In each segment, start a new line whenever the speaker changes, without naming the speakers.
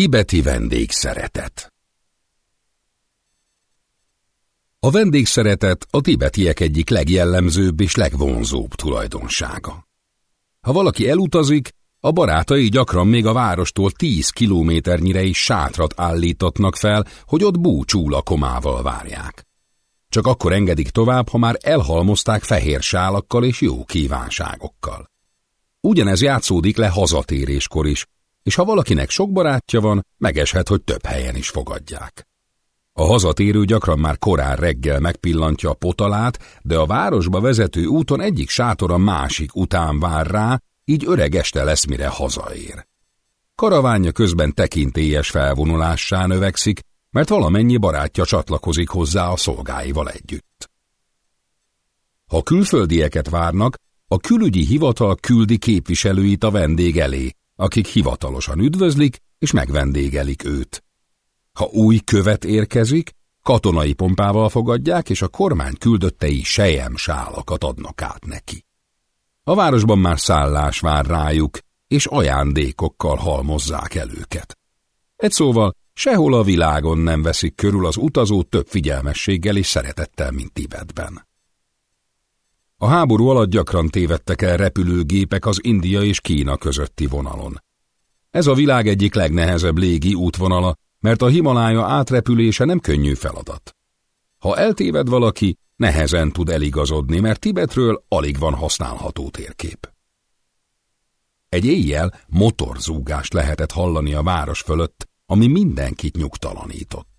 Tibeti vendégszeretet A vendégszeretet a tibetiek egyik legjellemzőbb és legvonzóbb tulajdonsága. Ha valaki elutazik, a barátai gyakran még a várostól tíz kilométernyire is sátrat állítatnak fel, hogy ott búcsú lakomával várják. Csak akkor engedik tovább, ha már elhalmozták fehér sálakkal és jó kívánságokkal. Ugyanez játszódik le hazatéréskor is, és ha valakinek sok barátja van, megeshet, hogy több helyen is fogadják. A hazatérő gyakran már korán reggel megpillantja a potalát, de a városba vezető úton egyik sátor a másik után vár rá, így öreg este lesz, mire hazaér. Karavánja közben tekintélyes felvonulássá növekszik, mert valamennyi barátja csatlakozik hozzá a szolgáival együtt. Ha külföldieket várnak, a külügyi hivatal küldi képviselőit a vendég elé, akik hivatalosan üdvözlik és megvendégelik őt. Ha új követ érkezik, katonai pompával fogadják, és a kormány küldöttei sejem sálakat adnak át neki. A városban már szállás vár rájuk, és ajándékokkal halmozzák el őket. Egy szóval, sehol a világon nem veszik körül az utazó több figyelmességgel és szeretettel, mint Tibetben. A háború alatt gyakran tévedtek el repülőgépek az India és Kína közötti vonalon. Ez a világ egyik legnehezebb légi útvonala, mert a Himalája átrepülése nem könnyű feladat. Ha eltéved valaki, nehezen tud eligazodni, mert Tibetről alig van használható térkép. Egy éjjel motorzúgást lehetett hallani a város fölött, ami mindenkit nyugtalanított.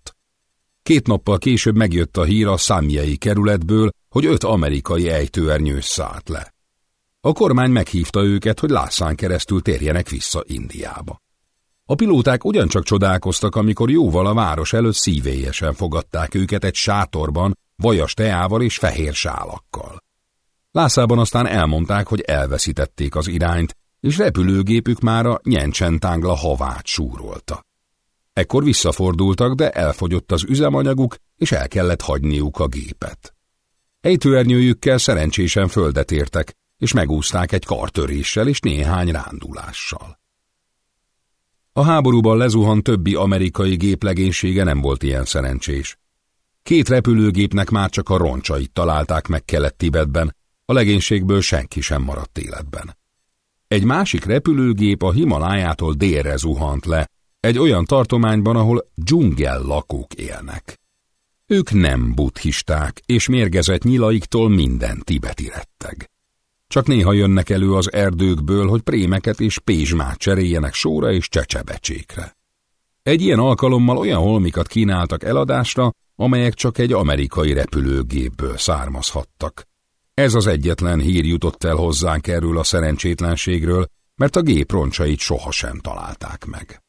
Két nappal később megjött a hír a számjai kerületből, hogy öt amerikai ejtőernyős szállt le. A kormány meghívta őket, hogy Lászán keresztül térjenek vissza Indiába. A pilóták ugyancsak csodálkoztak, amikor jóval a város előtt szívélyesen fogadták őket egy sátorban, vajas teával és fehér sálakkal. Lászában aztán elmondták, hogy elveszítették az irányt, és repülőgépük már a Nyencsentangla havát súrolta. Ekkor visszafordultak, de elfogyott az üzemanyaguk, és el kellett hagyniuk a gépet. Ejtőernyőjükkel szerencsésen földet értek, és megúzták egy kartöréssel és néhány rándulással. A háborúban lezuhan többi amerikai gép legénysége nem volt ilyen szerencsés. Két repülőgépnek már csak a roncsait találták meg Kelet-Tibetben, a legénységből senki sem maradt életben. Egy másik repülőgép a Himalájától délre zuhant le, egy olyan tartományban, ahol dzsungel lakók élnek. Ők nem buddhisták, és mérgezett nyilaiktól minden tibeti retteg. Csak néha jönnek elő az erdőkből, hogy prémeket és pézsmát cseréljenek sóra és csecsebecsékre. Egy ilyen alkalommal olyan holmikat kínáltak eladásra, amelyek csak egy amerikai repülőgépből származhattak. Ez az egyetlen hír jutott el hozzánk erről a szerencsétlenségről, mert a gép roncsait sohasem találták meg.